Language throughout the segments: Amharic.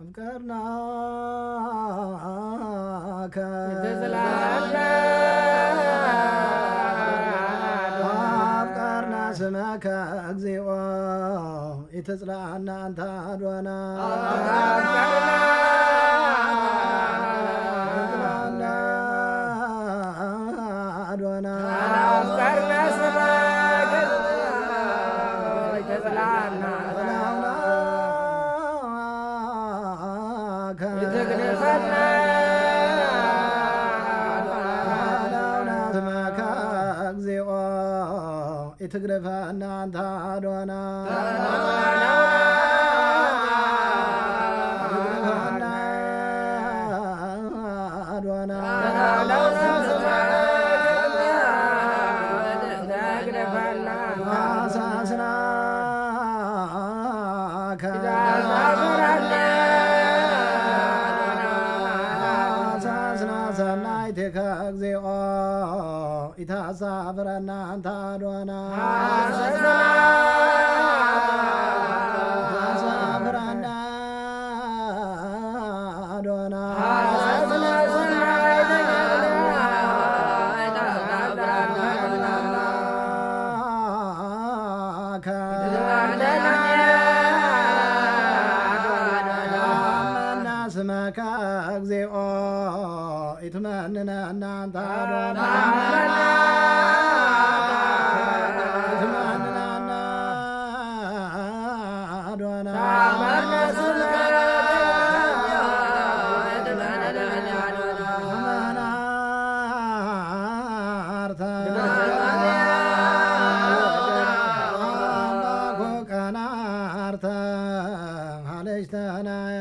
አፍቀርናከ አፍቀርና ስመከ እግዚኦ የተጽላና አንተ አድዋና የትግረፈና አንተ አድዋና ሰናይቴከ እግዚኦ ኢታሳፍረና አንተ ስመከ እግዚኦ ኢትመንነ እናንተ ኢትመንናና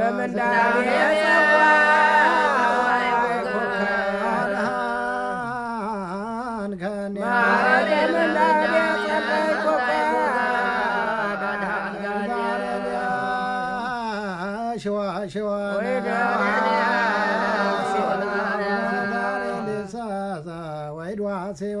አምላኬ ስማኔ ሽዋ ሽዋ ወይድዋ ሴዋ